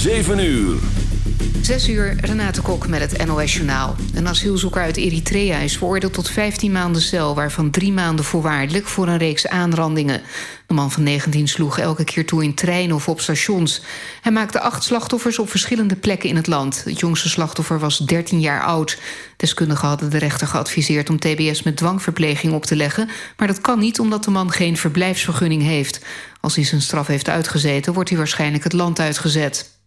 7 uur. 6 uur, Renate Kok met het NOS Journaal. Een asielzoeker uit Eritrea is veroordeeld tot 15 maanden cel... waarvan drie maanden voorwaardelijk voor een reeks aanrandingen. De man van 19 sloeg elke keer toe in treinen of op stations. Hij maakte acht slachtoffers op verschillende plekken in het land. Het jongste slachtoffer was 13 jaar oud. Deskundigen hadden de rechter geadviseerd om tbs met dwangverpleging op te leggen... maar dat kan niet omdat de man geen verblijfsvergunning heeft. Als hij zijn straf heeft uitgezeten, wordt hij waarschijnlijk het land uitgezet.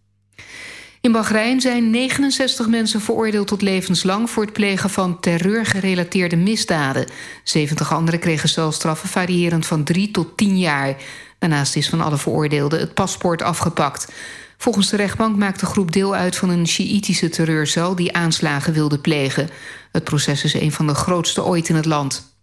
In Bahrein zijn 69 mensen veroordeeld tot levenslang... voor het plegen van terreurgerelateerde misdaden. 70 anderen kregen celstraffen variërend van 3 tot 10 jaar. Daarnaast is van alle veroordeelden het paspoort afgepakt. Volgens de rechtbank maakt de groep deel uit van een Sjiïtische terreurcel... die aanslagen wilde plegen. Het proces is een van de grootste ooit in het land.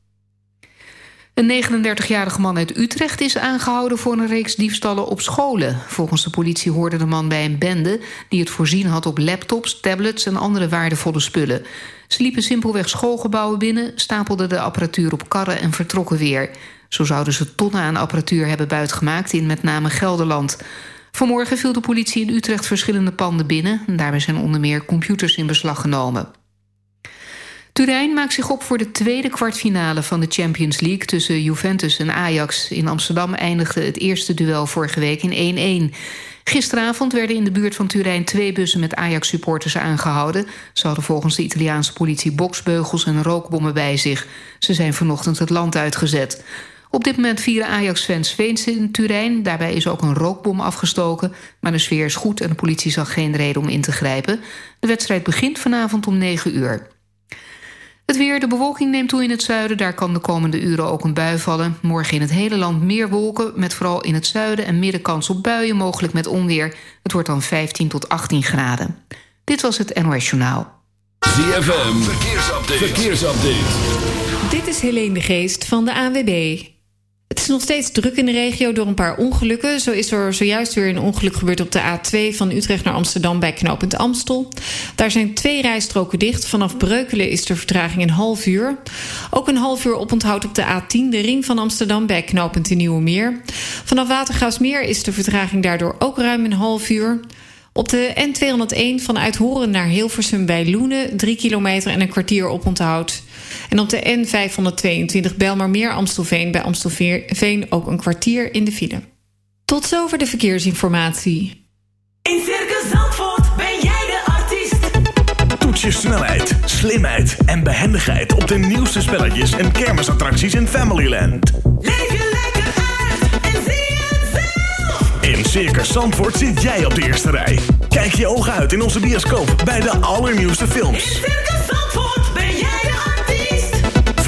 Een 39-jarige man uit Utrecht is aangehouden voor een reeks diefstallen op scholen. Volgens de politie hoorde de man bij een bende die het voorzien had op laptops, tablets en andere waardevolle spullen. Ze liepen simpelweg schoolgebouwen binnen, stapelden de apparatuur op karren en vertrokken weer. Zo zouden ze tonnen aan apparatuur hebben buitgemaakt in met name Gelderland. Vanmorgen viel de politie in Utrecht verschillende panden binnen. En daarbij zijn onder meer computers in beslag genomen. Turijn maakt zich op voor de tweede kwartfinale van de Champions League... tussen Juventus en Ajax. In Amsterdam eindigde het eerste duel vorige week in 1-1. Gisteravond werden in de buurt van Turijn twee bussen met Ajax-supporters aangehouden. Ze hadden volgens de Italiaanse politie boksbeugels en rookbommen bij zich. Ze zijn vanochtend het land uitgezet. Op dit moment vieren Ajax-fans feest in Turijn. Daarbij is ook een rookbom afgestoken. Maar de sfeer is goed en de politie zag geen reden om in te grijpen. De wedstrijd begint vanavond om 9 uur. Het weer, de bewolking neemt toe in het zuiden. Daar kan de komende uren ook een bui vallen. Morgen in het hele land meer wolken... met vooral in het zuiden en midden kans op buien... mogelijk met onweer. Het wordt dan 15 tot 18 graden. Dit was het NOS Journaal. ZFM, verkeersupdate. verkeersupdate. Dit is Helene de Geest van de AWB. Nog steeds druk in de regio door een paar ongelukken. Zo is er zojuist weer een ongeluk gebeurd op de A2 van Utrecht naar Amsterdam bij knooppunt Amstel. Daar zijn twee rijstroken dicht. Vanaf Breukelen is de vertraging een half uur. Ook een half uur oponthoud op de A10, de ring van Amsterdam bij knooppunt de Nieuwe Meer. Vanaf Watergraafsmeer is de vertraging daardoor ook ruim een half uur. Op de N201 van Uithoren naar Hilversum bij Loenen... 3 kilometer en een kwartier oponthoud. En op de N522 Belmarmeer Amstelveen bij Amstelveen ook een kwartier in de file. Tot zover de verkeersinformatie. In Circus Zandvoort ben jij de artiest. Toets je snelheid, slimheid en behendigheid op de nieuwste spelletjes en kermisattracties in Familyland. Leef je lekker uit en zie het zelf. In Circus Zandvoort zit jij op de eerste rij. Kijk je ogen uit in onze bioscoop bij de allernieuwste films. In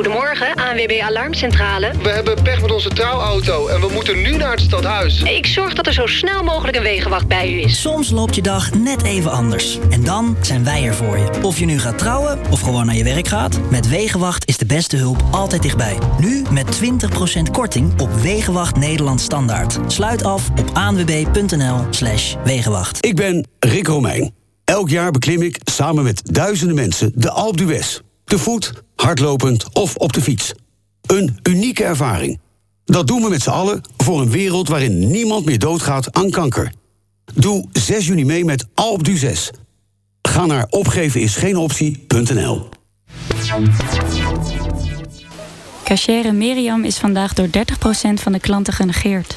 Goedemorgen, ANWB Alarmcentrale. We hebben pech met onze trouwauto en we moeten nu naar het stadhuis. Ik zorg dat er zo snel mogelijk een wegenwacht bij u is. Soms loopt je dag net even anders. En dan zijn wij er voor je. Of je nu gaat trouwen of gewoon naar je werk gaat. Met Wegenwacht is de beste hulp altijd dichtbij. Nu met 20% korting op Wegenwacht Nederland Standaard. Sluit af op anwb.nl slash Wegenwacht. Ik ben Rick Romeijn. Elk jaar beklim ik samen met duizenden mensen de Alpe d'Huez. Te voet, hardlopend of op de fiets. Een unieke ervaring. Dat doen we met z'n allen voor een wereld waarin niemand meer doodgaat aan kanker. Doe 6 juni mee met Alp du 6. Ga naar opgevenisgeenoptie.nl Cachere Miriam is vandaag door 30% van de klanten genegeerd.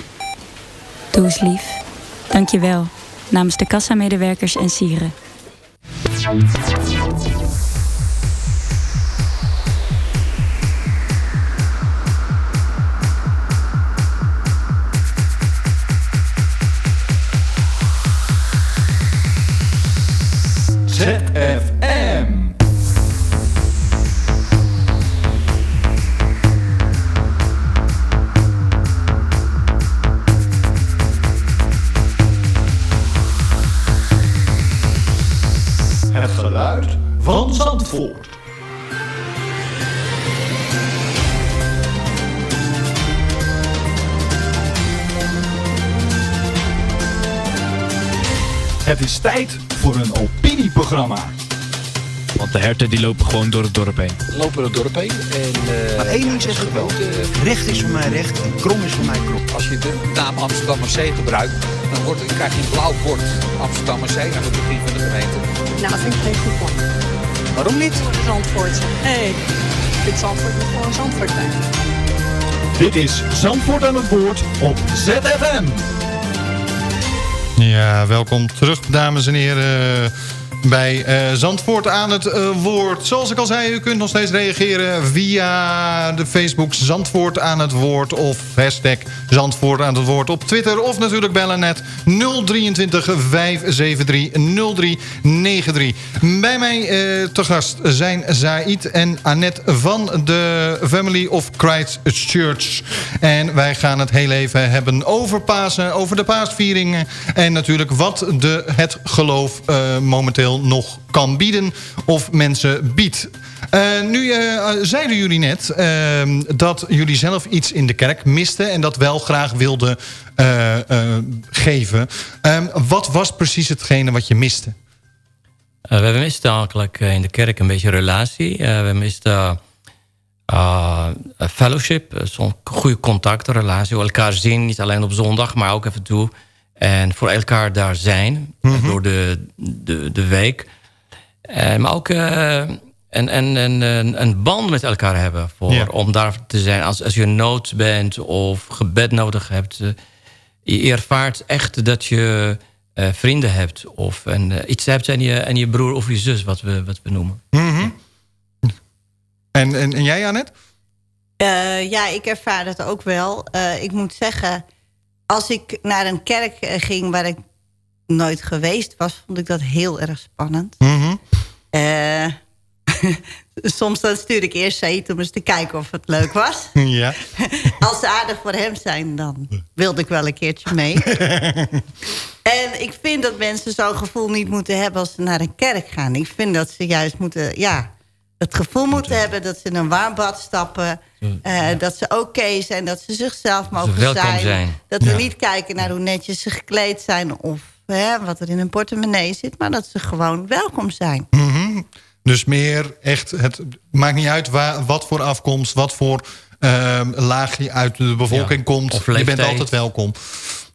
Doe eens lief. Dank je wel. Namens de kassamedewerkers en sieren. Geluid van Zandvoort. Het is tijd voor een opinieprogramma. Want de herten die lopen gewoon door het dorp heen. lopen door het dorp heen. En, eh, Maar één ding zeg ik wel. Recht is voor mij recht en krom is voor mij krom. Als je de naam Amsterdammerzee gebruikt, dan, wordt, dan krijg je een blauw bord Amsterdammerzee aan het begin van de gemeente. Nou, dat vind ik geen goed plan. Waarom niet? Zandvoort. Nee, dit Zandvoort moet gewoon Zandvoort zijn. Dit is Zandvoort aan het woord op ZFM. Ja, welkom terug, dames en heren. Bij eh, Zandvoort aan het eh, woord. Zoals ik al zei, u kunt nog steeds reageren via de Facebook Zandvoort aan het woord. Of hashtag Zandvoort aan het woord op Twitter. Of natuurlijk bellen net 023 573 0393. Bij mij eh, te gast zijn Zaid en Annette van de Family of Christ Church. En wij gaan het heel even hebben over Pasen, over de paasvieringen. En natuurlijk wat de, het geloof eh, nog kan bieden of mensen biedt. Eh, nu eh, zeiden jullie net eh, dat jullie zelf iets in de kerk misten... en dat wel graag wilden geven. Ehm, wat was precies hetgene wat je miste? We misten eigenlijk in de kerk een beetje relatie. We misten fellowship, zo'n goede contact, relatie. Elkaar zien, niet alleen op zondag, maar ook even toe. En voor elkaar daar zijn, Mhm. door de, de, de week. Uh, maar ook uh, een, een, een, een band met elkaar hebben. Voor, Ja. Om daar te zijn als, als je nood bent of gebed nodig hebt. uh, je ervaart echt dat je uh, vrienden hebt. Of een, uh, iets hebt en je, en je broer of je zus, wat we, wat we noemen. Mhm. En, en, en jij, Annette? Uh, ja, ik ervaar dat ook wel. Uh, ik moet zeggen, als ik naar een kerk uh, ging waar ik nooit geweest was... vond ik dat heel erg spannend. Mhm. soms dan stuur ik eerst Said om eens te kijken of het leuk was. Ja. Als ze aardig voor hem zijn, dan wilde ik wel een keertje mee. en ik vind dat mensen zo'n gevoel niet moeten hebben als ze naar een kerk gaan. Ik vind dat ze juist moeten, ja, het gevoel moeten hebben dat ze in een warm bad stappen. Uh, dat ze oké okay zijn, dat ze zichzelf mogen zijn. zijn. Dat we ja. niet kijken naar hoe netjes ze gekleed zijn of hè, wat er in hun portemonnee zit. Maar dat ze gewoon welkom zijn. Mm -hmm. Dus meer echt, het maakt niet uit waar, wat voor afkomst, wat voor uh, laagje uit de bevolking ja. komt. Je bent altijd welkom.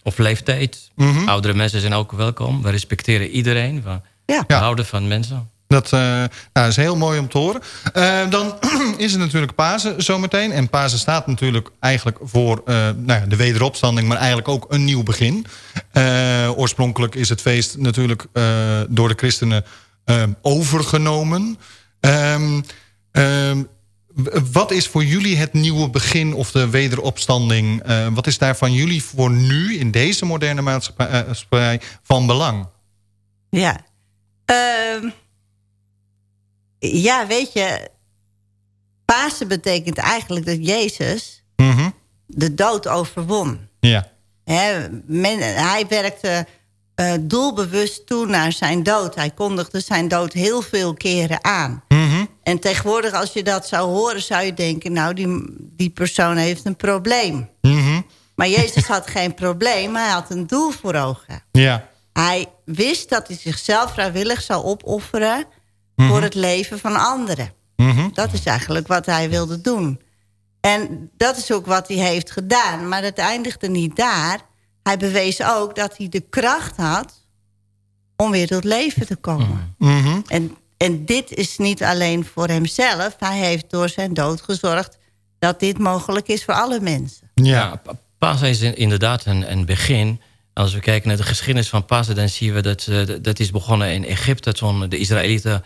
Of leeftijd. Mm -hmm. Oudere mensen zijn ook welkom. We respecteren iedereen. We ja. houden van mensen. Dat uh, nou, is heel mooi om te horen. Uh, dan is het natuurlijk Pasen zometeen. En Pasen staat natuurlijk eigenlijk voor uh, nou ja, de wederopstanding... maar eigenlijk ook een nieuw begin. oorspronkelijk is het feest natuurlijk door de christenen overgenomen. Um, um, wat is voor jullie het nieuwe begin of de wederopstanding? wat is daar van jullie voor nu in deze moderne maatschappij van belang? Ja, ehm, ja, weet je, Pasen betekent eigenlijk dat Jezus mm -hmm. de dood overwon. Ja. He, men, hij werkte uh, doelbewust toe naar zijn dood. Hij kondigde zijn dood heel veel keren aan. Mm -hmm. En tegenwoordig als je dat zou horen, zou je denken... nou, die, die persoon heeft een probleem. Mm -hmm. Maar Jezus had geen probleem, hij had een doel voor ogen. Ja. Hij wist dat hij zichzelf vrijwillig zou opofferen... Mm -hmm. voor het leven van anderen. Mhm. Dat is eigenlijk wat hij wilde doen. En dat is ook wat hij heeft gedaan. Maar het eindigde niet daar. Hij bewees ook dat hij de kracht had... om weer tot leven te komen. Mm -hmm. en, en dit is niet alleen voor hemzelf. Hij heeft door zijn dood gezorgd... dat dit mogelijk is voor alle mensen. Ja, Pa- Pasen is in- inderdaad een, een begin. Als we kijken naar de geschiedenis van Pasen... dan zien we dat eh, dat- dat is begonnen in Egypte... toen de Israëlieten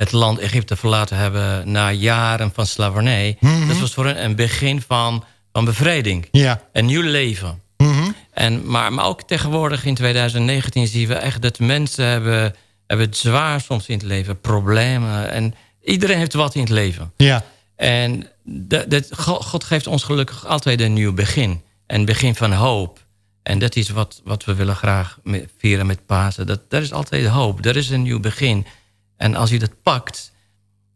het land Egypte verlaten hebben... na jaren van slavernij. Mhm. Dat was voor hen een begin van, van bevrijding. Ja. Een nieuw leven. Mhm. En, maar, maar ook tegenwoordig in 2019 zien we echt dat mensen hebben, hebben het zwaar soms in het leven. Problemen. En iedereen heeft wat in het leven. Ja. En dat, dat, Go- God geeft ons gelukkig altijd een nieuw begin. Een begin van hoop. En dat is wat, wat we willen graag vieren met Pasen. Dat, dat is altijd hoop. Er is een nieuw begin. En als je dat pakt,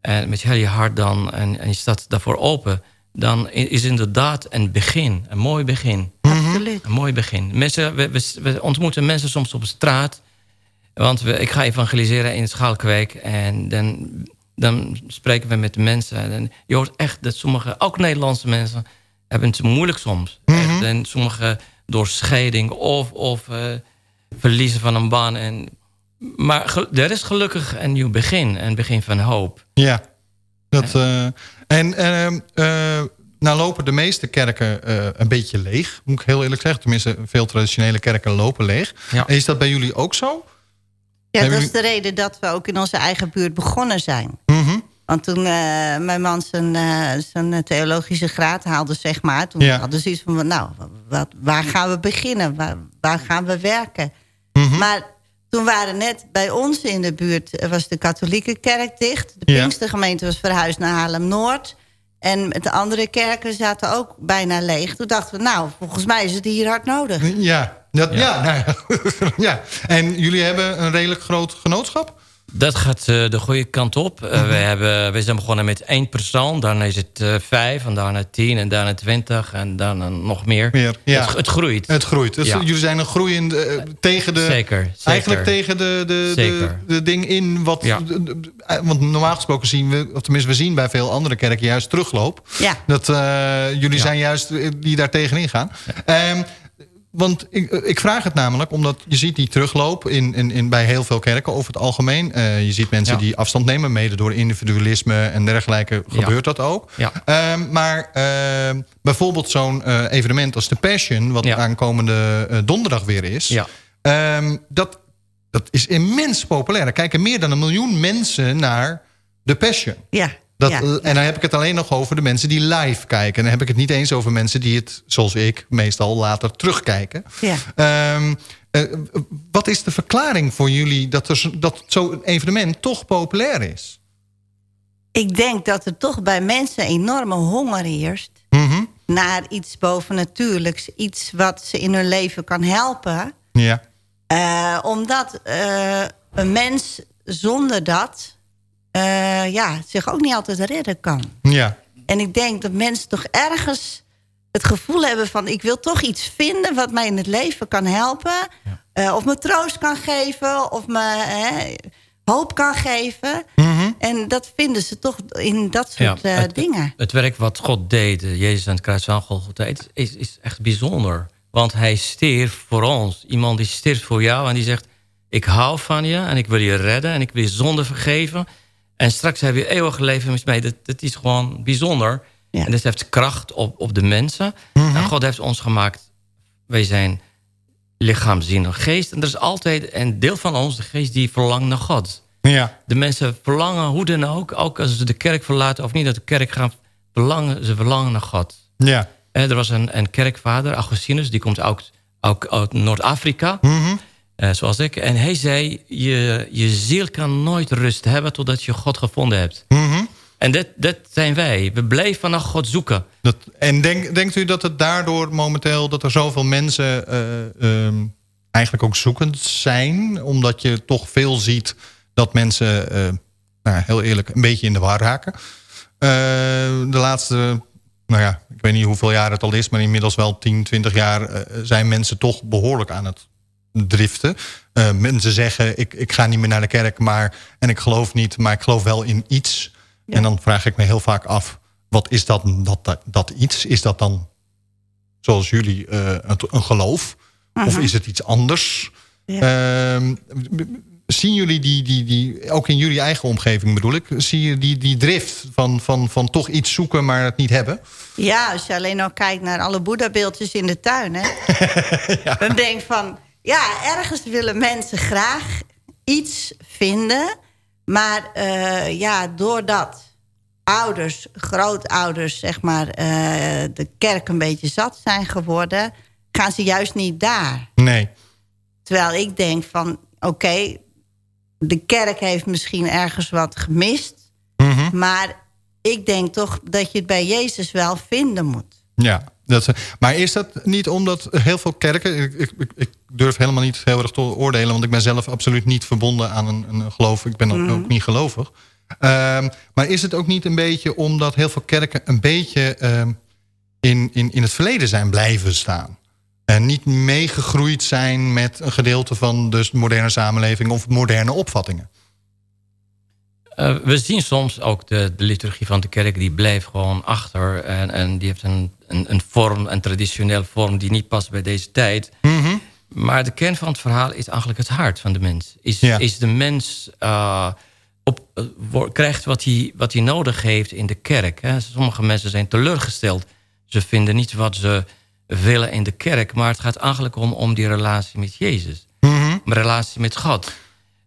en met heel je hart dan, en, en je staat daarvoor open... dan is inderdaad een begin, een mooi begin. Absoluut. Een mooi begin. Mensen, we, we, we ontmoeten mensen soms op straat. Want we, ik ga evangeliseren in Schalkwijk. En dan, dan spreken we met de mensen. En je hoort echt dat sommige, ook Nederlandse mensen... hebben het moeilijk soms. Echt. En sommige door scheiding of, of eh, verliezen van een baan. En, maar er is gelukkig een nieuw begin. Een begin van hoop. Ja. Dat, eh, en ehm, eh, nou lopen de meeste kerken eh, een beetje leeg. Moet ik heel eerlijk zeggen. Tenminste, veel traditionele kerken lopen leeg. Ja. Is dat bij jullie ook zo? Ja, Hebben dat is de reden dat we ook in onze eigen buurt begonnen zijn. Mhm. Want toen eh, mijn man zijn, eh, zijn theologische graad haalde, zeg maar... toen Ja. hadden ze iets van, nou, wat, waar gaan we beginnen? Waar, waar gaan we werken? Mhm. Maar toen waren net bij ons in de buurt... eh, was de katholieke kerk dicht. De Ja. Pinkstergemeente was verhuisd naar Haarlem-Noord. En de andere kerken zaten ook bijna leeg. Toen dachten we, nou, volgens mij is het hier hard nodig. Ja. Dat, ja. nou ja. ja. En jullie hebben een redelijk groot genootschap? Dat gaat eh, de goede kant op. Eh, Mhm. we, hebben, we zijn begonnen met één persoon. Daarna is het eh, vijf, en daarna tien, en daarna twintig... en daarna nog meer. Meer, ja. het, het groeit. Het groeit. Dus Ja. jullie zijn een groeiende tegen de... Zeker, zeker. Eigenlijk tegen de, de, de, Zeker. de ding in wat... Ja. de- de- want normaal gesproken zien we... of tenminste we zien bij veel andere kerken juist terugloop. Ja. Dat eh, jullie zijn juist die daar tegenin gaan. Ehm, want ik, ik vraag het namelijk omdat je ziet die terugloop in, in, in, bij heel veel kerken over het algemeen. Eh, je ziet mensen Ja. die afstand nemen, mede door individualisme en dergelijke Ja. gebeurt dat ook. Ja. Ehm, maar ehm, bijvoorbeeld zo'n eh, evenement als de Passion, wat Ja. aankomende eh, donderdag weer is. Ja. Ehm, dat, dat is immens populair. Er kijken meer dan een miljoen mensen naar de Passion. Ja, Dat, ja. En dan heb ik het alleen nog over de mensen die live kijken. En dan heb ik het niet eens over mensen die het, zoals ik, meestal later terugkijken. ja. Ehm, eh, wat is de verklaring voor jullie dat, er, zo- dat zo'n evenement toch populair is? Ik denk dat er toch bij mensen enorme honger heerst... Mhm. naar iets bovennatuurlijks. Iets wat ze in hun leven kan helpen. Ja. Eh, omdat eh, een mens zonder dat... eh, ja, zich ook niet altijd redden kan. Ja. En ik denk dat mensen toch ergens het gevoel hebben van... ik wil toch iets vinden wat mij in het leven kan helpen. Eh, of me troost kan geven. Of me eh, hoop kan geven. En dat vinden ze toch in dat soort Ja, eh, dingen. Het werk wat God deed, Jezus aan het kruis van Golgotha, is, is echt bijzonder. Want hij stierf voor ons. Iemand die stierf voor jou en die zegt... ik hou van je en ik wil je redden en ik wil je zonde vergeven. En straks heb je eeuwig leven met mij. Dat, dat is gewoon bijzonder. En dat heeft kracht op, op de mensen. En God heeft ons gemaakt... wij zijn lichaam, ziel en geest. En er is altijd een deel van ons, de geest, die verlangt naar God. Ja. De mensen verlangen, hoe dan ook... ook als ze de kerk verlaten of niet uit de kerk gaan... verlangen, ze verlangen naar God. Ja. Eh, er was een, een kerkvader, Augustinus, die komt ook, ook uit Noord-Afrika, Mhm. Eh, zoals ik. En hij zei, je, je ziel kan nooit rust hebben totdat je God gevonden hebt. Mhm. En dat, dat zijn wij. We blijven naar God zoeken. Dat, en denk, denkt u dat het daardoor momenteel... dat er zoveel mensen eh, ehm, eigenlijk ook zoekend zijn? Omdat je toch veel ziet dat mensen... eh, nou, heel eerlijk, een beetje in de war raken. De laatste... Nou ja, ik weet niet hoeveel jaar het al is... maar inmiddels wel 10, 20 jaar... zijn mensen toch behoorlijk aan het driften. Eh, mensen zeggen, ik, ik ga niet meer naar de kerk... Maar, en ik geloof niet, maar ik geloof wel in iets... En dan vraag ik me heel vaak af, wat is dat, dat, dat, iets? Is dat dan, zoals jullie, eh, een, een geloof? Of is het iets anders? Ehm, zien jullie die, die, die, ook in jullie eigen omgeving bedoel ik... zie je die, die drift van, van, van toch iets zoeken, maar het niet hebben? Ja, als je alleen al kijkt naar alle boeddha-beeldjes in de tuin, hè. Dan denk je van, ja, ergens willen mensen graag iets vinden... maar eh, ja, doordat ouders, grootouders, zeg maar, eh, de kerk een beetje zat zijn geworden... gaan ze juist niet daar. Nee. Terwijl ik denk van, oké, de kerk heeft misschien ergens wat gemist... Mhm. maar ik denk toch dat je het bij Jezus wel vinden moet. Ja, dat, maar is dat niet omdat heel veel kerken... Ik, ik, ik- durf helemaal niet heel erg te oordelen... want ik ben zelf absoluut niet verbonden aan een, een geloof. Ik ben ook, Mhm. ook niet gelovig. Ehm, maar is het ook niet een beetje omdat heel veel kerken... een beetje ehm, in, in, in het verleden zijn blijven staan? En niet meegegroeid zijn met een gedeelte van de moderne samenleving... of moderne opvattingen? Eh, we zien soms ook de, de liturgie van de kerk, die blijft gewoon achter. En, en die heeft een, een, een vorm, een traditioneel vorm die niet past bij deze tijd. Maar de kern van het verhaal is eigenlijk het hart van de mens. Is, is de mens eh, op, eh, krijgt wat hij, wat hij nodig heeft in de kerk. Hè? Sommige mensen zijn teleurgesteld. Ze vinden niet wat ze willen in de kerk. Maar het gaat eigenlijk om, om die relatie met Jezus. Een relatie met God.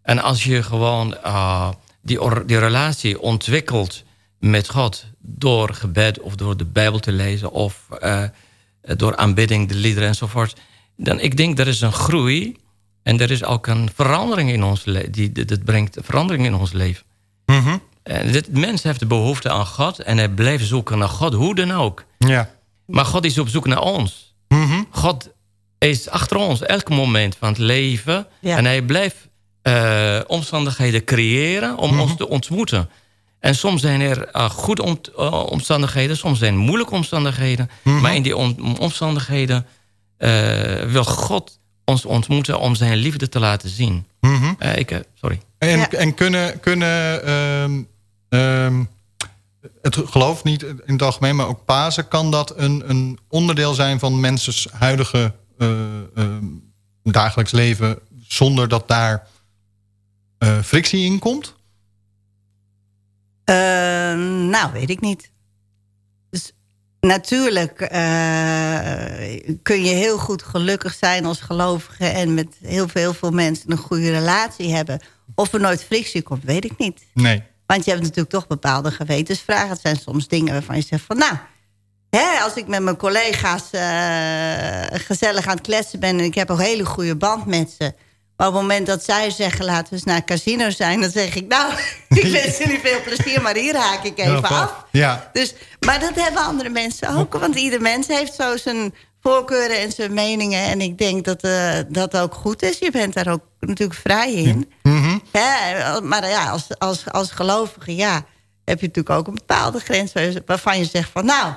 En als je gewoon die, or- die relatie ontwikkelt met God... door gebed of door de Bijbel te lezen... of eh, door aanbidding, de liederen enzovoort... dan ik denk er is een groei... en er is ook een verandering in ons leven. Die, dat dat brengt verandering in ons leven. En dit, mens heeft de behoefte aan God... en hij blijft zoeken naar God, hoe dan ook. Ja. Maar God is op zoek naar ons. God is achter ons elk moment van het leven. En hij blijft eh, omstandigheden creëren om ons te ontmoeten. En soms zijn er eh, goede om- eh, omstandigheden, soms zijn moeilijke omstandigheden. Maar in die om- omstandigheden eh, wil God ons ontmoeten om zijn liefde te laten zien. Eh, ik, sorry. En, en kunnen, kunnen ehm, ehm, het geloof niet in het algemeen, maar ook Pasen... kan dat een, een onderdeel zijn van mensen's huidige eh, ehm, dagelijks leven... zonder dat daar eh, frictie in komt? Eh, nou, weet ik niet. Dus natuurlijk eh, kun je heel goed gelukkig zijn als gelovige... en met heel veel, heel veel mensen een goede relatie hebben. Of er nooit frictie komt, weet ik niet. Nee. Want je hebt natuurlijk toch bepaalde gewetensvragen. Het zijn soms dingen waarvan je zegt van... nou, hè, als ik met mijn collega's gezellig aan het kletsen ben... en ik heb een hele goede band met ze... maar op het moment dat zij zeggen... laten we eens naar casino zijn... dan zeg ik, nou, ik wens jullie veel plezier... maar hier haak ik even af. Ja. Dus, maar dat hebben andere mensen ook. Want ieder mens heeft zo zijn voorkeuren en zijn meningen. En ik denk dat eh, dat ook goed is. Je bent daar ook natuurlijk vrij in. Hè, maar ja, als, als, als gelovige, ja, heb je natuurlijk ook een bepaalde grens... waarvan je zegt van, nou,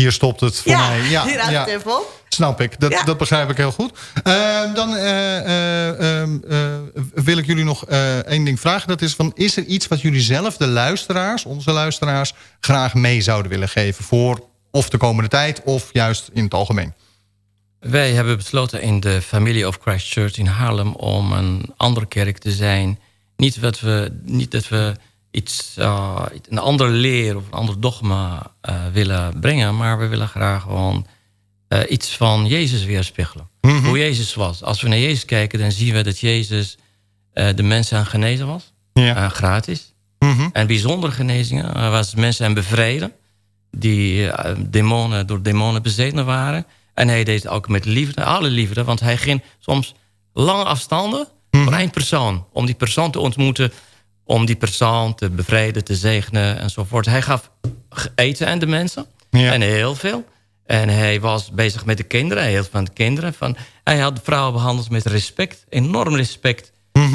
Hier stopt het voor ja, mij. Ja, hier houdt ja. het even op. Snap ik, dat, Ja. dat begrijp ik heel goed. Eh, dan eh, eh, ehm, eh, wil ik jullie nog eh, één ding vragen. Dat is, van, is er iets wat jullie zelf, de luisteraars, onze luisteraars... graag mee zouden willen geven voor of de komende tijd... of juist in het algemeen? Wij hebben besloten in de Family of Christ Church in Haarlem... om een andere kerk te zijn. Niet dat we, niet dat we iets, eh, een andere leer of een ander dogma eh, willen brengen... maar we willen graag gewoon eh, iets van Jezus weerspiegelen. Hoe Jezus was. Als we naar Jezus kijken, dan zien we dat Jezus... de mensen aan genezen was. Eh, gratis. En bijzondere genezingen. Hij was mensen aan bevreden. Die demonen, door demonen bezeten waren. En hij deed het ook met liefde, alle liefde. Want hij ging soms lange afstanden voor één persoon. Om die persoon te ontmoeten. Om die persoon te bevrijden, te zegenen enzovoort. Hij gaf eten aan de mensen. En heel veel. En hij was bezig met de kinderen. Hij hield van de kinderen. Van, hij had de vrouwen behandeld met respect. Enorm respect.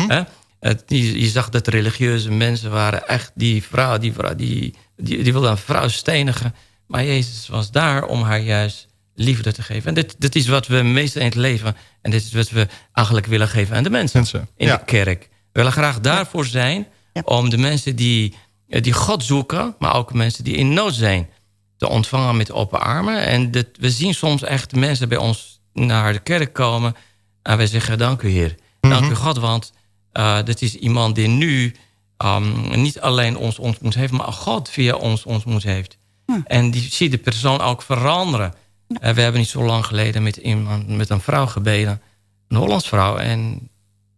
Hè? Het- je, je zag dat religieuze mensen waren echt... Die vrouw, die, vrouw, die, die, die wilde een vrouw stenigen. Maar Jezus was daar om haar juist liefde te geven. En dit, dit is wat we meestal in het leven... en dit is wat we eigenlijk willen geven aan de mensen. in ja. de kerk. We willen graag daarvoor zijn... om de mensen die, eh, die God zoeken... maar ook mensen die in nood zijn... te ontvangen met open armen. En we zien soms echt mensen bij ons naar de kerk komen... en wij zeggen, dank u Heer. Dank u God, want Uh, dit is iemand die nu um, niet alleen ons ontmoet heeft... maar God via ons ontmoet heeft. En die ziet de persoon ook veranderen. Uh, we hebben niet zo lang geleden met, iemand, met een vrouw gebeden. Een Hollands vrouw. En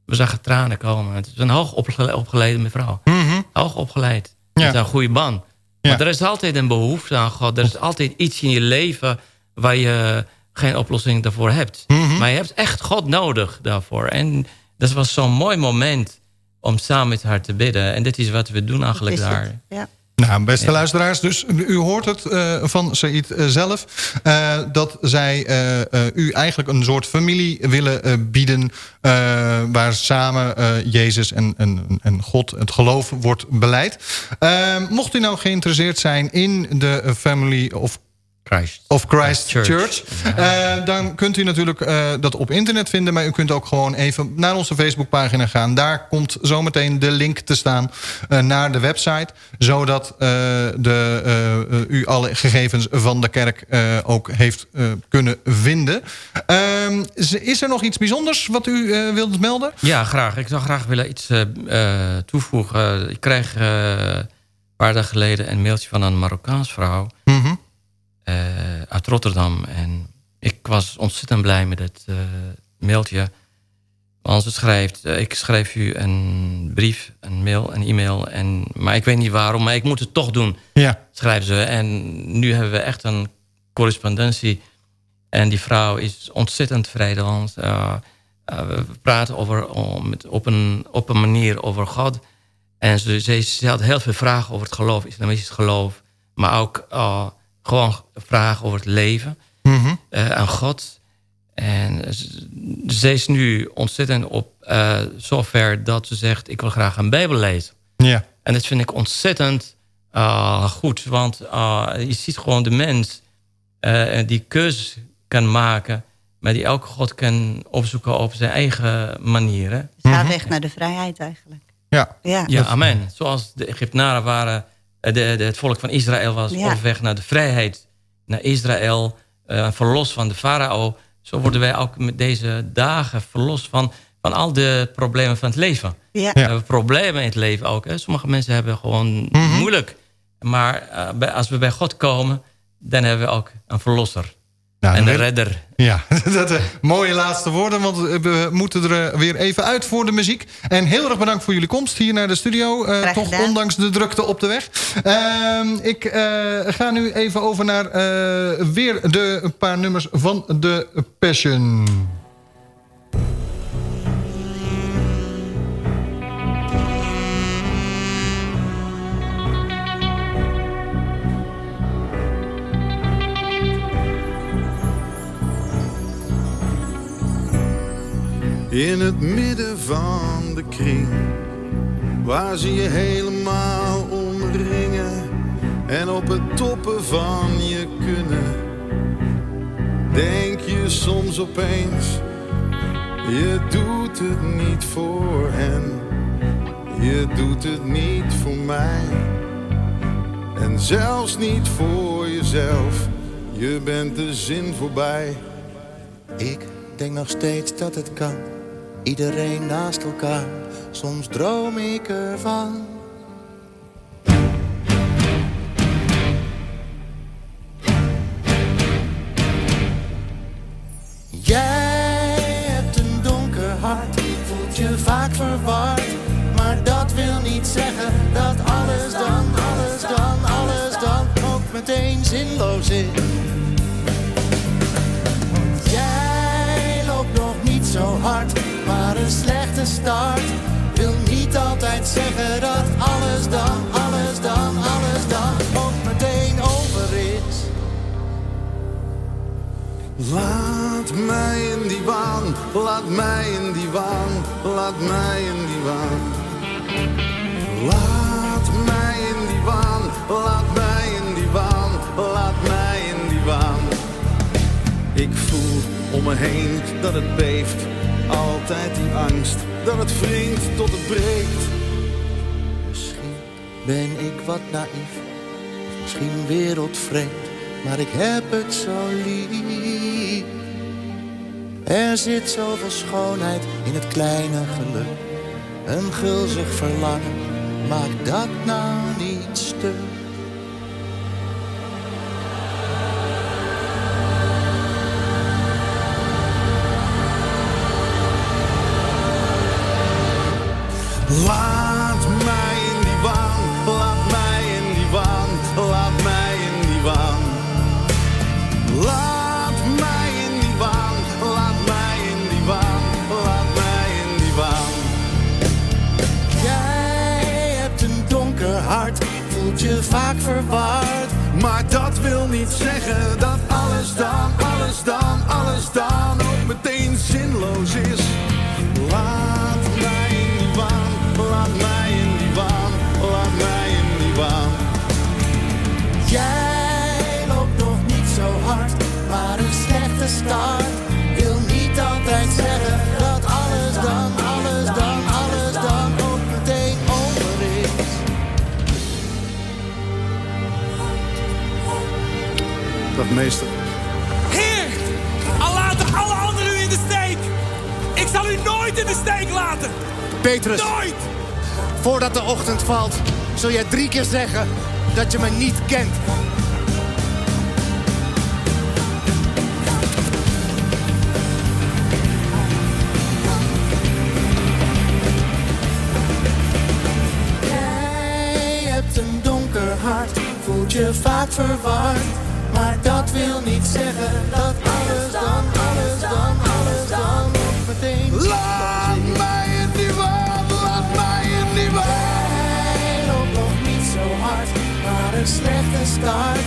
we zagen tranen komen. Het is een hoog opgeleide mevrouw. Mm -hmm. Hoog opgeleid. Ja. Met een goede baan. Ja. Maar er is altijd een behoefte aan God. Er is altijd iets in je leven waar je geen oplossing daarvoor hebt. Mm -hmm. Maar je hebt echt God nodig daarvoor. En dat was zo'n mooi moment om samen met haar te bidden. En dit is wat we doen eigenlijk daar. Ja. Nou, beste ja. luisteraars, dus u hoort het uh, van Said uh, zelf... Uh, dat zij u eigenlijk een soort familie willen bieden... waar samen Jezus en, en, en God, het geloof, wordt beleid. mocht u nou geïnteresseerd zijn in de Family of Christ. Of Christ Church. Church. Ja. Uh, dan kunt u natuurlijk uh, dat op internet vinden. Maar u kunt ook gewoon even naar onze Facebookpagina gaan. Daar komt zometeen de link te staan uh, naar de website. Zodat de, u alle gegevens van de kerk ook heeft kunnen vinden. Ehm, is er nog iets bijzonders wat u wilt melden? Ja, graag. Ik zou graag willen iets toevoegen. Ik kreeg een paar dagen geleden een mailtje van een Marokkaans vrouw... Mm -hmm uit Rotterdam. En ik was ontzettend blij met het uh, mailtje. Want ze schrijft, uh, ik schrijf u een brief, een mail, een e-mail. En, maar ik weet niet waarom, maar ik moet het toch doen, ja. schrijven ze. En nu hebben we echt een correspondentie. En die vrouw is ontzettend tevreden. we praten over, met, op, een, op een manier over God. En ze, ze, heel veel vragen over het geloof, islamitisch geloof. Maar ook gewoon vragen over het leven mm -hmm. uh, aan God. En ze is nu ontzettend op uh, zover dat ze zegt... ik wil graag een bijbel lezen. Ja. En dat vind ik ontzettend uh, goed. Want je ziet gewoon de mens die keuzes kan maken... maar die elke God kan opzoeken op zijn eigen manieren. Ga mm -hmm. weg naar de vrijheid eigenlijk. Ja, ja. ja amen. Zoals de Egyptenaren waren eh, de, de, het volk van Israël was ja. op weg naar de vrijheid. Naar Israël, uh, verlost van de farao. Zo worden wij ook met deze dagen verlost van, van al de problemen van het leven. Ja. We hebben problemen in het leven ook. Hè. Sommige mensen hebben gewoon mm -hmm. moeilijk. Maar uh, bij, als we bij God komen, dan hebben we ook een verlosser. Nou, en de redder. Ja, dat uh, mooie laatste woorden. Want we moeten er weer even uit voor de muziek. En heel erg bedankt voor jullie komst hier naar de studio. Uh, toch gedaan. ondanks de drukte op de weg. Uh, ik ga nu even over naar weer de een paar nummers van de Passion. In het midden van de kring, waar ze je helemaal omringen en op het toppen van je kunnen, denk je soms opeens, je doet het niet voor hen, je doet het niet voor mij en zelfs niet voor jezelf, je bent de zin voorbij. Ik denk nog steeds dat het kan Iedereen naast elkaar, soms droom ik ervan. Jij hebt een donker hart, voelt je vaak verward. Maar dat wil niet zeggen dat alles dan, alles dan, alles dan ook meteen zinloos is. Want jij loopt nog niet zo hard een slechte start wil niet altijd zeggen dat alles dan, alles dan, alles dan ook meteen over is. Laat mij in die waan, laat mij in die waan, laat mij in die waan. Laat mij in die waan, laat mij in die waan, laat mij in die waan. Ik voel om me heen dat het beeft altijd die angst dat het wringt tot het breekt. Misschien ben ik wat naïef, misschien wereldvreemd, maar ik heb het zo lief. Er zit zoveel schoonheid in het kleine geluk. Een gulzig verlangen, maak dat nou niet stuk. Laat mij in die waan, laat mij in die waan, laat mij in die waan. Laat mij in die waan, laat mij in die waan, laat mij in die waan. Jij hebt een donker hart, voelt je vaak verward. Maar dat wil niet zeggen dat alles dan, alles dan, alles dan ook meteen zinloos is. Laat laat mij in die waan, laat mij in die waan. Jij loopt nog niet zo hard, maar een slechte start wil niet altijd zeggen dat alles dan, alles dan, alles dan ook meteen over is. Dag meester. Heer, al laten alle anderen u in de steek. Ik zal u nooit in de steek laten. Petrus, Nooit! Voordat de ochtend valt, zul jij drie keer zeggen dat je me niet kent. Jij hebt een donker hart, voelt je vaak verward. Maar dat wil niet zeggen dat alles dan, alles dan, alles dan ook meteen... een slechte start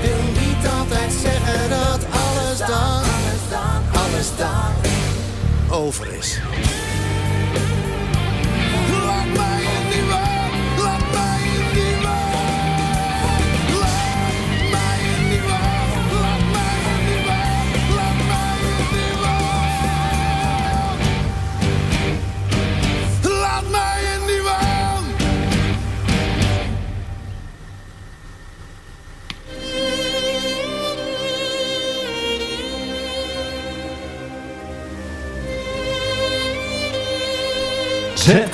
wil niet altijd zeggen dat alles alles dan, alles dan over is.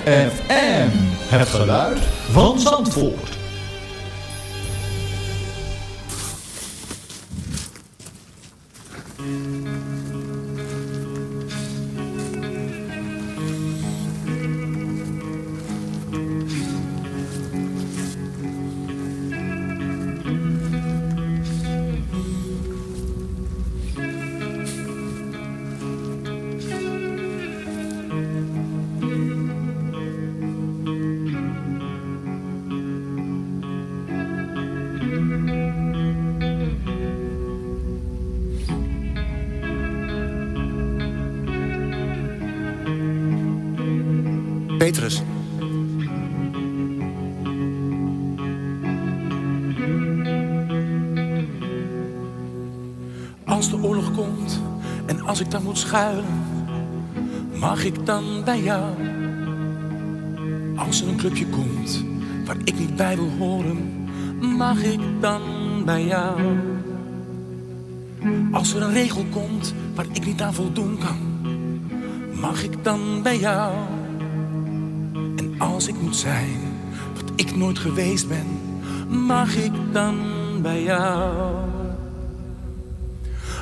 ZFM. Het geluid van Zandvoort. Petrus. Als de oorlog komt en als ik dan moet schuilen, mag ik dan bij jou? Als er een clubje komt waar ik niet bij wil horen, mag ik dan bij jou? Als er een regel komt waar ik niet aan voldoen kan, mag ik dan bij jou? Als ik moet zijn wat ik nooit geweest ben, mag ik dan bij jou?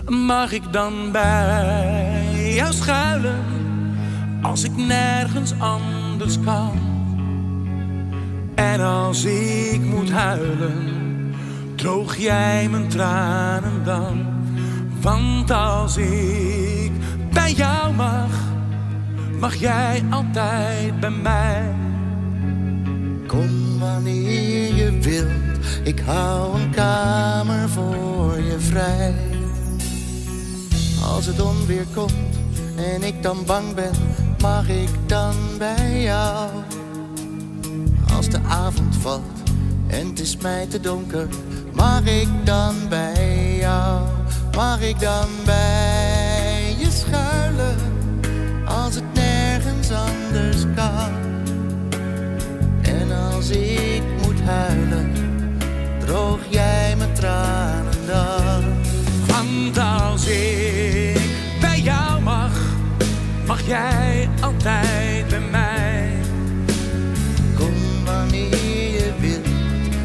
Mag ik dan bij jou schuilen als ik nergens anders kan? En als ik moet huilen, droog jij mijn tranen dan? Want als ik bij jou mag, mag jij altijd bij mij. Kom wanneer je wilt, ik hou een kamer voor je vrij. Als het onweer komt en ik dan bang ben, mag ik dan bij jou? Als de avond valt en het is mij te donker, mag ik dan bij jou? Mag ik dan bij je schuilen als het nergens anders kan? als ik moet huilen, droog jij mijn tranen dan. Want als ik bij jou mag, mag jij altijd bij mij. Kom wanneer je wilt,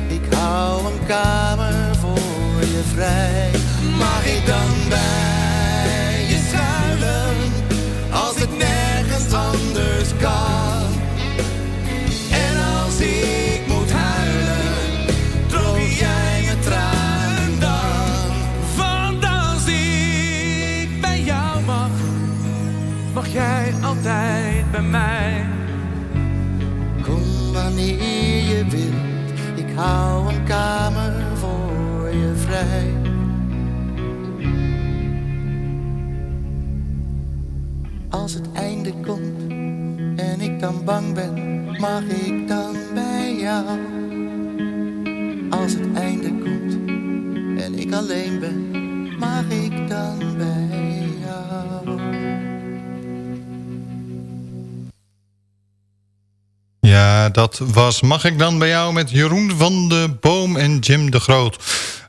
ik hou een kamer voor je vrij. Hou een kamer voor je vrij. Als het einde komt en ik dan bang ben, mag ik dan bij jou? Dat was Mag ik dan bij jou met Jeroen van de Boom en Jim de Groot.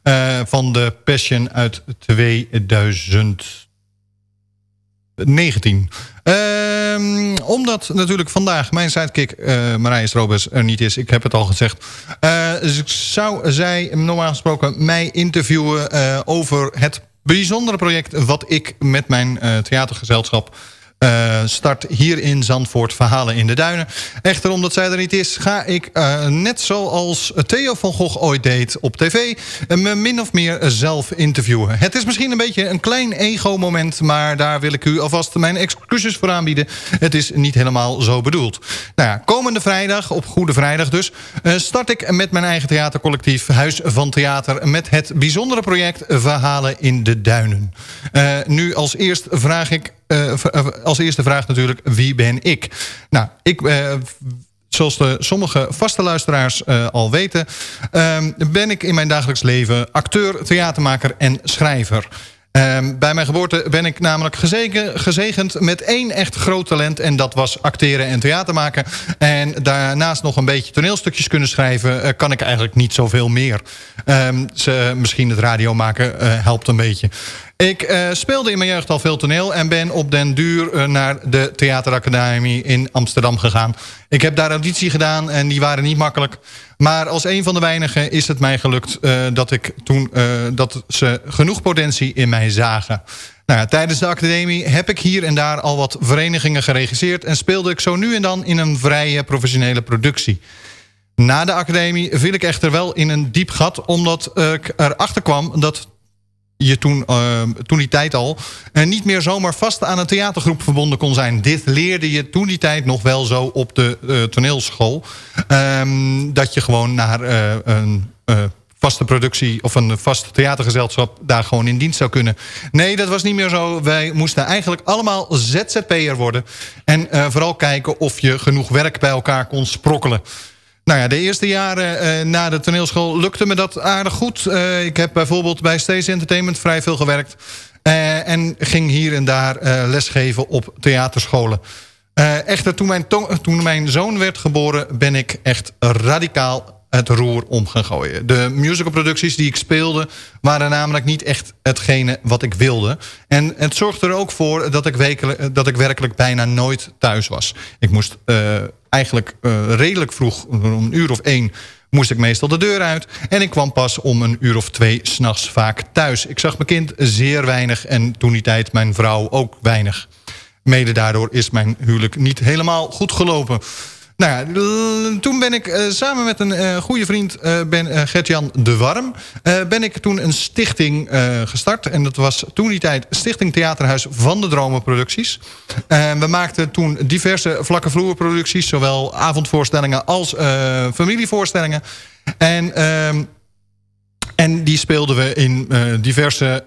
eh, van de Passion uit 2019. Ehm, omdat natuurlijk vandaag mijn sidekick eh Marijs Robers er niet is. Ik heb het al gezegd. Eh, zou zij normaal gesproken mij interviewen over het bijzondere project... wat ik met mijn theatergezelschap eh, start hier in Zandvoort Verhalen in de Duinen. Echter, omdat zij er niet is, ga ik eh, net zoals Theo van Gogh ooit deed op tv... eh, me min of meer zelf interviewen. Het is misschien een beetje een klein ego-moment... maar daar wil ik u alvast mijn excuses voor aanbieden. Het is niet helemaal zo bedoeld. Nou ja, komende vrijdag, op Goede Vrijdag dus... start ik met mijn eigen theatercollectief Huis van Theater... met het bijzondere project Verhalen in de Duinen. Nu als eerst vraag ik als eerste vraag natuurlijk, wie ben ik? Nou, ik... eh, Zoals de sommige vaste luisteraars eh, al weten... ehm, ben ik in mijn dagelijks leven acteur, theatermaker en schrijver. Ehm, bij mijn geboorte ben ik namelijk gezegen, gezegend met één echt groot talent... en dat was acteren en theater maken. En daarnaast nog een beetje toneelstukjes kunnen schrijven... eh, kan ik eigenlijk niet zoveel meer. Ehm, ze, misschien het radio maken eh, helpt een beetje. Ik eh, speelde in mijn jeugd al veel toneel... en ben op den duur eh, naar de theateracademie in Amsterdam gegaan. Ik heb daar auditie gedaan en die waren niet makkelijk. Maar als een van de weinigen is het mij gelukt... eh, dat, ik toen, dat ze genoeg potentie in mij zagen. Nou tijdens de academie heb ik hier en daar al wat verenigingen geregisseerd... en speelde ik zo nu en dan in een vrije professionele productie. Na de academie viel ik echter wel in een diep gat... omdat ik erachter kwam dat je toen, eh, toen die tijd al... en niet meer zomaar vast aan een theatergroep verbonden kon zijn. Dit leerde je toen die tijd nog wel zo op de eh, toneelschool. Ehm, dat je gewoon naar eh, een... vaste productie of een vast theatergezelschap daar gewoon in dienst zou kunnen. Nee, dat was niet meer zo. Wij moesten eigenlijk allemaal ZZP'er worden. En vooral kijken of je genoeg werk bij elkaar kon sprokkelen. Nou ja, de eerste jaren eh, na de toneelschool lukte me dat aardig goed. Eh, ik heb bijvoorbeeld bij Stage Entertainment vrij veel gewerkt. Eh, en ging hier en daar lesgeven op theaterscholen. Echter, toen mijn, toen mijn zoon werd geboren... ben ik echt radicaal het roer om gaan gooien. De musicalproducties die ik speelde... waren namelijk niet echt hetgene wat ik wilde. En het zorgde er ook voor dat ik, dat ik werkelijk bijna nooit thuis was. Ik moest eigenlijk eh, redelijk vroeg, om een uur of één... moest ik meestal de deur uit. En ik kwam pas om een uur of twee s'nachts vaak thuis. Ik zag mijn kind zeer weinig en toen die tijd mijn vrouw ook weinig. Mede daardoor is mijn huwelijk niet helemaal goed gelopen. Nou ja, toen ben ik eh, samen met een eh, goede vriend, eh, ben, Gert-Jan de Warm... ben ik toen een stichting gestart. En dat was toen die tijd Stichting Theaterhuis van de Dromen Producties. We maakten toen diverse vlakke vloerproducties... zowel avondvoorstellingen als familievoorstellingen. En... ehm, en die speelden we in diverse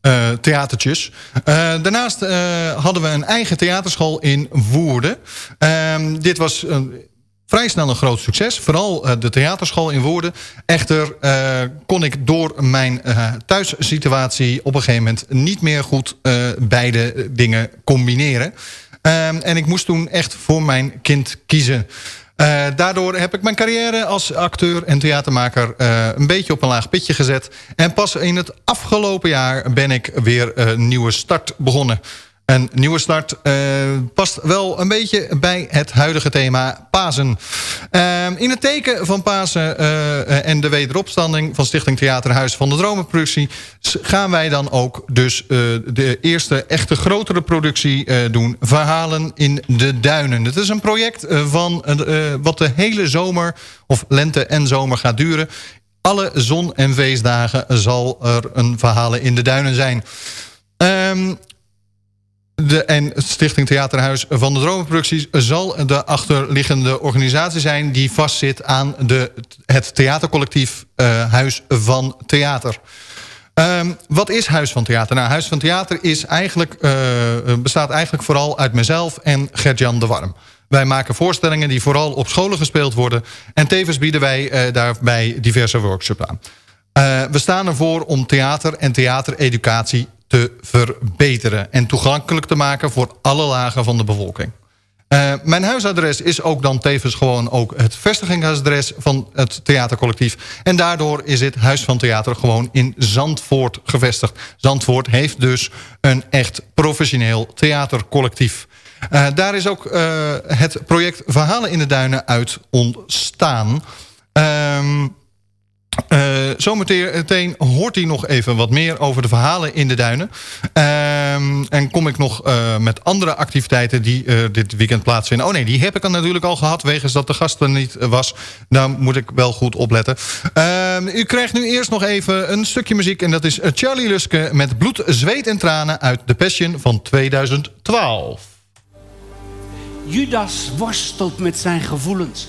eh, theatertjes. Eh, daarnaast eh, hadden we een eigen theaterschool in Woerden. Ehm, dit was vrij snel een groot succes. Vooral de theaterschool in Woerden. Echter kon ik door mijn thuissituatie op een gegeven moment niet meer goed beide dingen combineren. Ehm, en ik moest toen echt voor mijn kind kiezen. Eh, daardoor heb ik mijn carrière als acteur en theatermaker eh, een beetje op een laag pitje gezet. En pas in het afgelopen jaar ben ik weer een nieuwe start begonnen. Een nieuwe start uh, past wel een beetje bij het huidige thema Pasen. Uh, in het teken van Pasen uh, en de wederopstanding van Stichting Theaterhuis van de Dromenproductie... gaan wij dan ook dus de eerste echte grotere productie doen. Verhalen in de Duinen. Het is een project van wat de hele zomer, of lente en zomer gaat duren. Alle zon- en feestdagen zal er een Verhalen in de Duinen zijn. Um, de, en Stichting Theaterhuis van de Dromenproducties zal de achterliggende organisatie zijn... die vastzit aan de, het theatercollectief uh, Huis van Theater. Um, wat is Huis van Theater? Nou, Huis van Theater is eigenlijk, uh, bestaat eigenlijk vooral uit mezelf en Gert-Jan de Warm. Wij maken voorstellingen die vooral op scholen gespeeld worden... en tevens bieden wij uh, daarbij diverse workshops aan. we staan ervoor om theater en theatereducatie te verbeteren... en toegankelijk te maken voor alle lagen van de bevolking. Uh, mijn huisadres is ook dan tevens gewoon ook het vestigingsadres van het theatercollectief. En daardoor is het Huis van Theater gewoon in Zandvoort gevestigd. Zandvoort heeft dus een echt professioneel theatercollectief. Uh, daar is ook uh, het project Verhalen in de Duinen uit ontstaan. Um, uh, zometeen hoort hij nog even wat meer over de verhalen in de duinen. Uh, en kom ik nog uh, met andere activiteiten die uh, dit weekend plaatsvinden. Oh nee, die heb ik dan natuurlijk al gehad, wegens dat de gast er niet was. Daar moet ik wel goed opletten. Ehm, u krijgt nu eerst nog even een stukje muziek. En dat is Charlie Luske met Bloed, Zweet en Tranen uit The Passion van 2012. Judas worstelt met zijn gevoelens.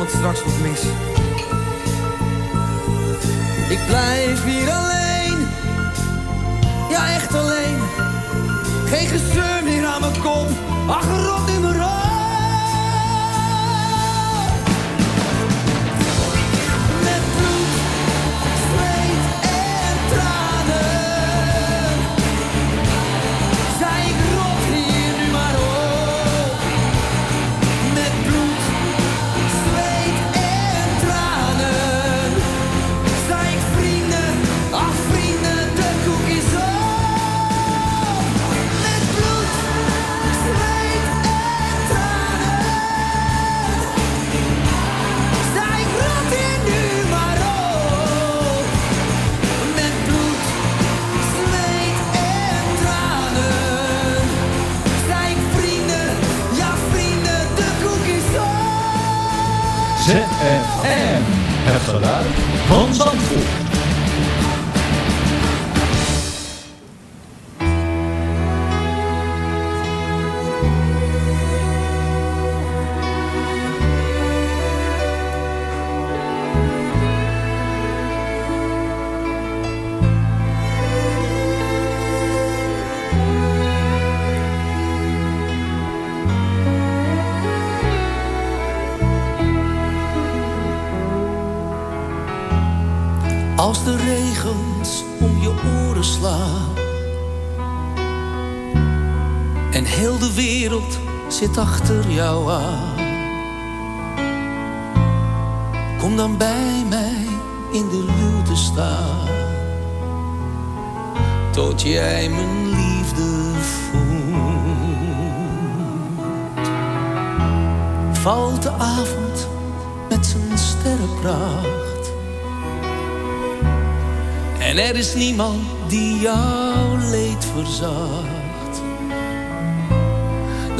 iemand straks nog mis. Zit achter jou aan. Kom dan bij mij in de luwte staan. Tot jij mijn liefde voelt. Valt de avond met zijn sterrenpracht. En er is niemand die jouw leed verzacht.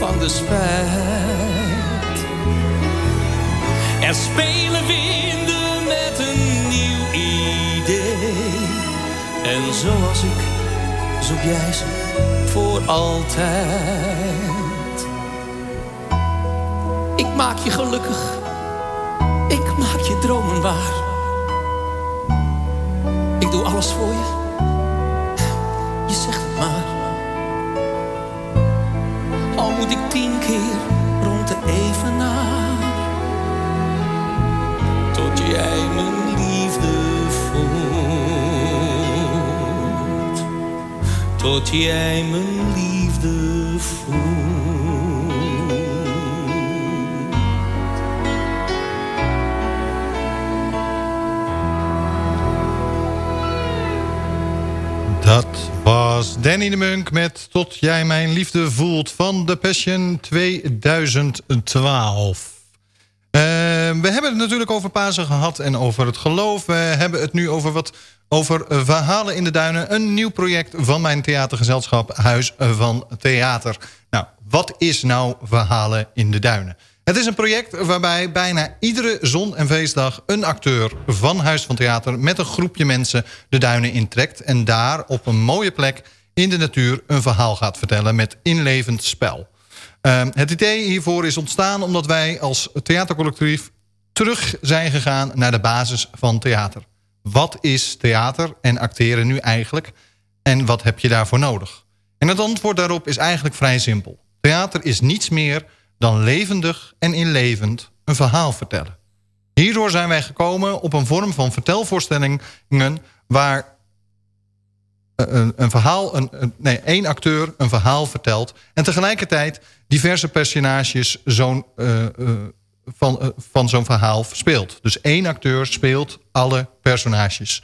Van de spijt. Er spelen winden met een nieuw idee. En zoals ik, zoek jij ze voor altijd. Ik maak je gelukkig. Ik maak je dromen waar. Ik doe alles voor je. Tot jij mijn liefde voelt. Dat was Danny de Munk met Tot jij mijn liefde voelt van The Passion 2012. Eh, we hebben het natuurlijk over Pasen gehad en over het geloof. We hebben het nu over wat over eh, Verhalen in de Duinen. Een nieuw project van mijn theatergezelschap Huis van Theater. Nou, wat is nou Verhalen in de Duinen? Het is een project waarbij bijna iedere zon- en feestdag... een acteur van Huis van Theater met een groepje mensen de duinen intrekt... en daar op een mooie plek in de natuur een verhaal gaat vertellen... met inlevend spel. Uh, het idee hiervoor is ontstaan omdat wij als theatercollectief... terug zijn gegaan naar de basis van theater. Wat is theater en acteren nu eigenlijk? En wat heb je daarvoor nodig? En het antwoord daarop is eigenlijk vrij simpel. Theater is niets meer dan levendig en inlevend een verhaal vertellen. Hierdoor zijn wij gekomen op een vorm van vertelvoorstellingen... waar een, een verhaal, een, een, nee, één acteur een verhaal vertelt... en tegelijkertijd diverse personages zo'n, uh, van, uh, van zo'n verhaal speelt. Dus één acteur speelt alle personages...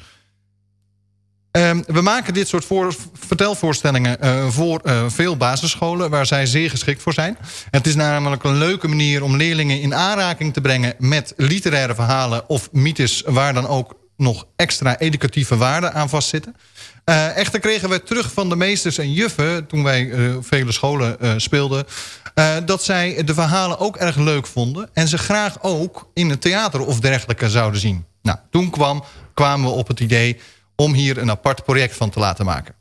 Um, we maken dit soort voor, vertelvoorstellingen uh, voor uh, veel basisscholen... waar zij zeer geschikt voor zijn. Het is namelijk een leuke manier om leerlingen in aanraking te brengen... met literaire verhalen of mythes... waar dan ook nog extra educatieve waarden aan vastzitten. Uh, echter kregen we terug van de meesters en juffen... toen wij vele scholen speelden... dat zij de verhalen ook erg leuk vonden... en ze graag ook in het theater of dergelijke zouden zien. Nou, toen kwam, kwamen we op het idee om hier een apart project van te laten maken.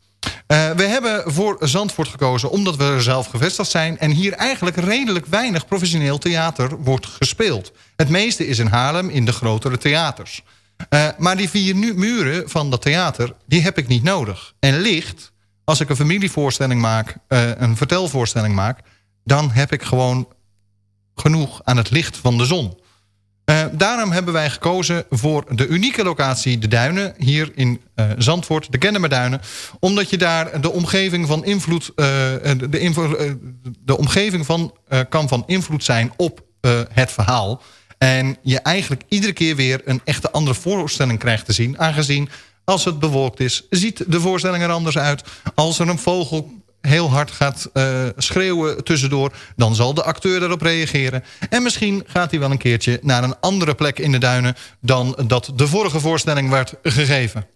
We hebben voor Zandvoort gekozen omdat we er zelf gevestigd zijn... en hier eigenlijk redelijk weinig professioneel theater wordt gespeeld. Het meeste is in Haarlem in de grotere theaters. Uh, maar die vier muren van dat theater, die heb ik niet nodig. En licht, als ik een familievoorstelling maak, uh, een vertelvoorstelling maak... dan heb ik gewoon genoeg aan het licht van de zon. Uh, daarom hebben wij gekozen voor de unieke locatie De Duinen... hier in Zandvoort, de Kennemerduinen. Omdat je daar de omgeving van invloed... De, de omgeving van, kan van invloed zijn op het verhaal. En je eigenlijk iedere keer weer een echte andere voorstelling krijgt te zien. Aangezien als het bewolkt is, ziet de voorstelling er anders uit. Als er een vogel heel hard gaat uh, schreeuwen tussendoor... dan zal de acteur daarop reageren. En misschien gaat hij wel een keertje naar een andere plek in de duinen... dan dat de vorige voorstelling werd gegeven.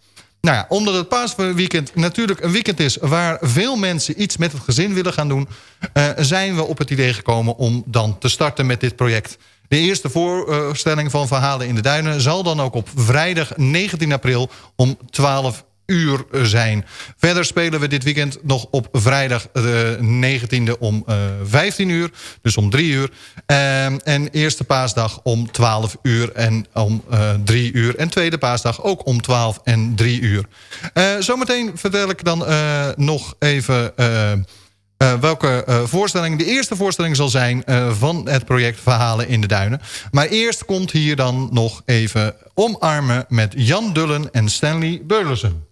Nou ja, omdat het paasweekend natuurlijk een weekend is... waar veel mensen iets met het gezin willen gaan doen... Uh, zijn we op het idee gekomen om dan te starten met dit project. De eerste voorstelling van Verhalen in de Duinen... zal dan ook op vrijdag 19 april om 12 uur zijn. Verder spelen we dit weekend nog op vrijdag de 19e om uh, 15 uur. Dus om 3 uur. Uh, en eerste paasdag om 12 uur en om uh, 3 uur. En tweede paasdag ook om 12 en 3 uur. Zometeen vertel ik dan nog even... Uh, welke uh, voorstelling de eerste voorstelling zal zijn uh, van het project Verhalen in de Duinen. Maar eerst komt hier dan nog even omarmen met Jan Dullen en Stanley Beulersen.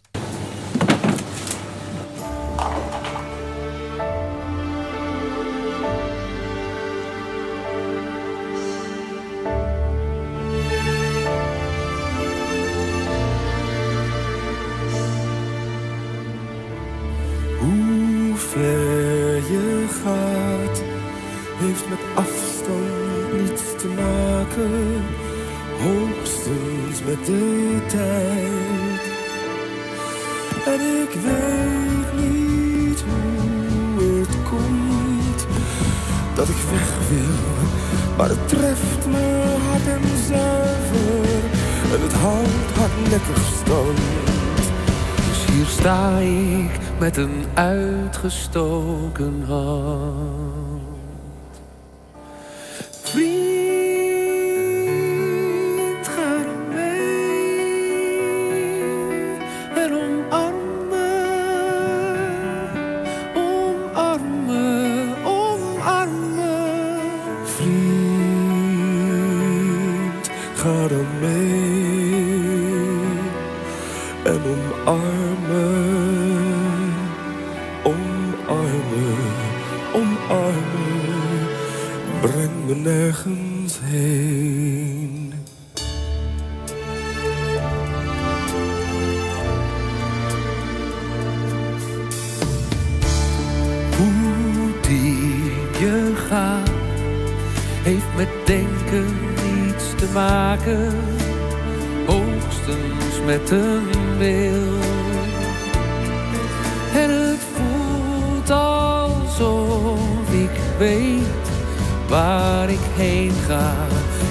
Een uitgestoken hand.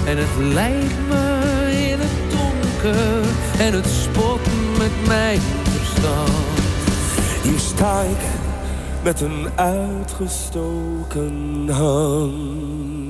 En het leidt me in het donker en het spot met mijn verstand. Hier sta ik met een uitgestoken hand.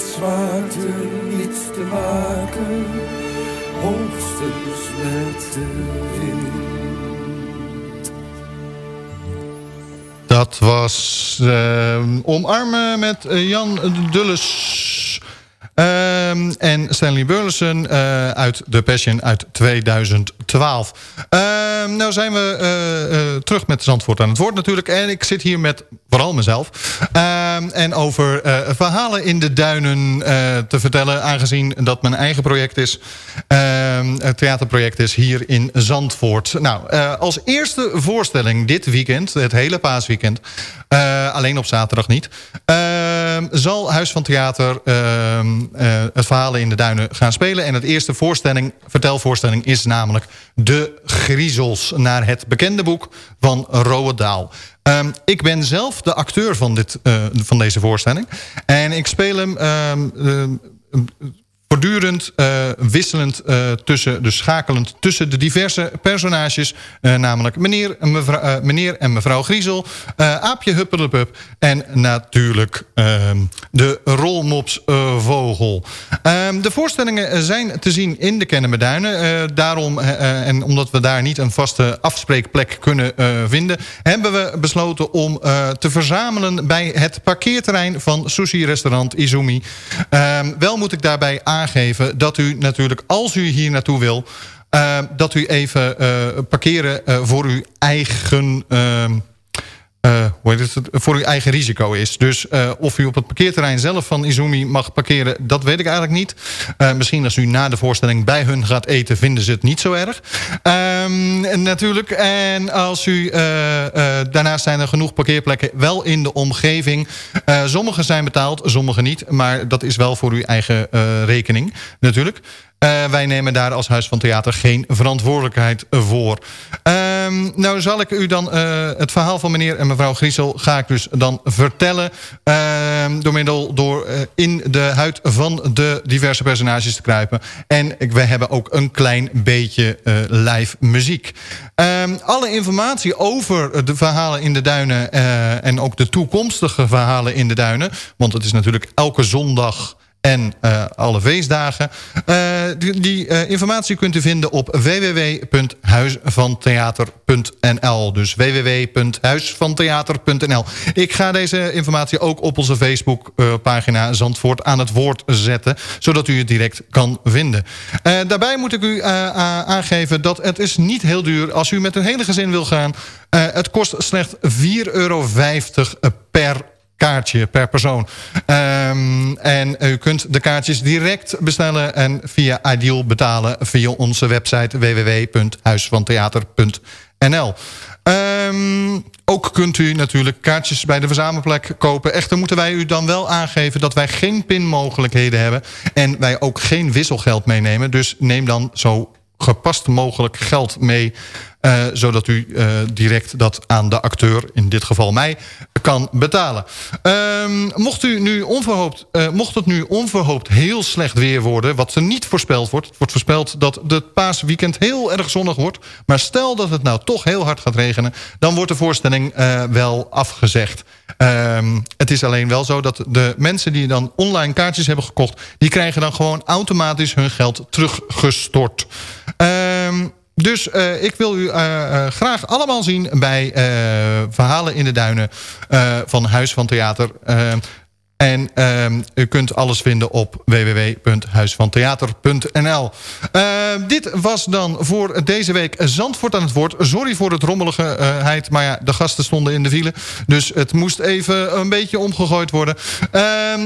Met zwaarte niets te maken, hoogstens met de wind. Dat was uh, Omarmen met eh, Jan Dulles. En Stanley Burleson uh, uit The Passion uit 2012. Um, nou zijn we uh, uh, terug met Zandvoort aan het woord natuurlijk. En ik zit hier met vooral mezelf. Um, en over verhalen in de duinen te vertellen. Aangezien dat mijn eigen project is. het theaterproject is hier in Zandvoort. Nou, als eerste voorstelling dit weekend. Het hele paasweekend. alleen op zaterdag niet. Zal Huis van Theater uh, het verhalen in de duinen gaan spelen. En het eerste voorstelling, vertelvoorstelling is namelijk De Griezels... naar het bekende boek van Roald Dahl. Um, ik ben zelf de acteur van, dit, uh, van deze voorstelling. En ik speel hem... voortdurend uh, wisselend uh, tussen, dus schakelend tussen de diverse personages. Uh, namelijk meneer, mevrouw, meneer en mevrouw Griezel, Aapje Huppelepup en natuurlijk ehm, de rolmops Vogel. Ehm, de voorstellingen zijn te zien in de Kennemerduinen. daarom, en omdat we daar niet een vaste afspreekplek kunnen vinden... hebben we besloten om te verzamelen bij het parkeerterrein van sushi-restaurant Izumi. Um, wel moet ik daarbij aan aangeven dat u natuurlijk, als u hier naartoe wil... Uh, dat u even uh, parkeren uh, voor uw eigen... Het, voor uw eigen risico is. Dus of u op het parkeerterrein zelf van Izumi mag parkeren... dat weet ik eigenlijk niet. misschien als u na de voorstelling bij hun gaat eten... vinden ze het niet zo erg. Um, natuurlijk. En als u... daarnaast zijn er genoeg parkeerplekken wel in de omgeving. sommige zijn betaald, sommige niet. Maar dat is wel voor uw eigen rekening natuurlijk. Uh, wij nemen daar als Huis van Theater geen verantwoordelijkheid voor. Um, nou zal ik u dan uh, het verhaal van meneer en mevrouw Griesel... ga ik dus dan vertellen... Uh, door middel door uh, in de huid van de diverse personages te kruipen. En we hebben ook een klein beetje live muziek. Um, alle informatie over de verhalen in de duinen... en ook de toekomstige verhalen in de duinen... want het is natuurlijk elke zondag en alle feestdagen. Die, die uh, informatie kunt u vinden op www.huisvantheater.nl. Dus www.huisvantheater.nl. Ik ga deze informatie ook op onze Facebookpagina Zandvoort aan het woord zetten. Zodat u het direct kan vinden. daarbij moet ik u aangeven dat het is niet heel duur. Als u met een hele gezin wil gaan. het kost slechts 4,50 euro per kaartje per persoon. Um, en u kunt de kaartjes direct bestellen en via Ideal betalen via onze website www.huisvantheater.nl. Um, ook kunt u natuurlijk kaartjes bij de verzamelplek kopen. Echter moeten wij u dan wel aangeven dat wij geen pinmogelijkheden hebben. En wij ook geen wisselgeld meenemen. Dus neem dan zo gepast mogelijk geld mee... Uh, zodat u uh, direct dat aan de acteur, in dit geval mij, kan betalen. Um, mocht, u nu onverhoopt, uh, mocht het nu onverhoopt heel slecht weer worden... wat er niet voorspeld wordt... wordt voorspeld dat het paasweekend heel erg zonnig wordt... maar stel dat het nou toch heel hard gaat regenen... dan wordt de voorstelling wel afgezegd. Um, het is alleen wel zo dat de mensen die dan online kaartjes hebben gekocht... die krijgen dan gewoon automatisch hun geld teruggestort. Um, dus uh, ik wil u uh, uh, graag allemaal zien bij Verhalen in de Duinen van Huis van Theater. En um, u kunt alles vinden op www.huisvantheater.nl. Uh, dit was dan voor deze week Zandvoort aan het woord. Sorry voor het rommeligheid, maar ja, de gasten stonden in de file. Dus het moest even een beetje omgegooid worden. Uh,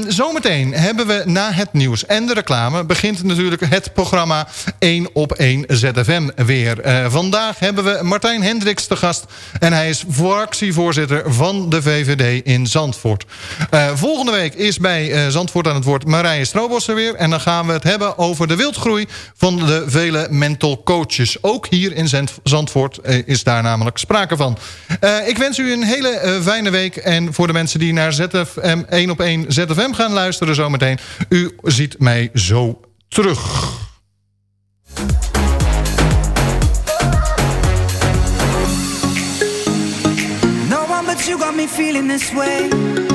zometeen hebben we na het nieuws en de reclame... begint natuurlijk het programma 1 op 1 ZFM weer. Uh, vandaag hebben we Martijn Hendricks te gast. En hij is fractievoorzitter van de VVD in Zandvoort. Uh, volgende week is bij uh, Zandvoort aan het woord Marije Stroobos er weer. En dan gaan we het hebben over de wildgroei van de vele mental coaches. Ook hier in Zandvoort uh, is daar namelijk sprake van. Uh, ik wens u een hele fijne week. En voor de mensen die naar ZFM 1 op 1 ZFM gaan luisteren zometeen. U ziet mij zo terug. No one but you got me feeling this way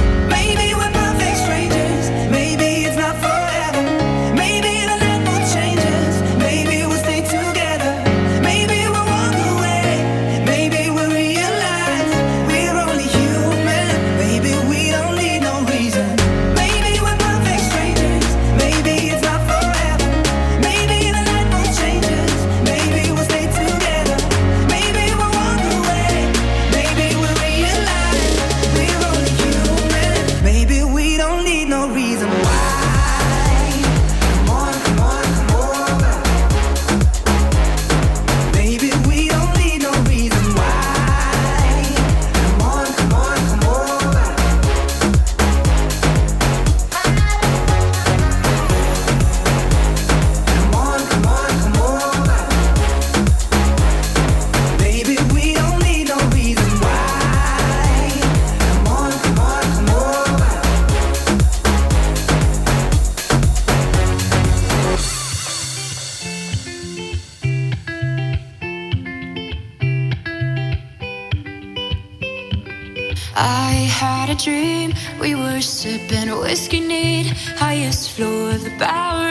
sipping whiskey, need highest floor of the Bowery.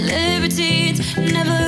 libertines never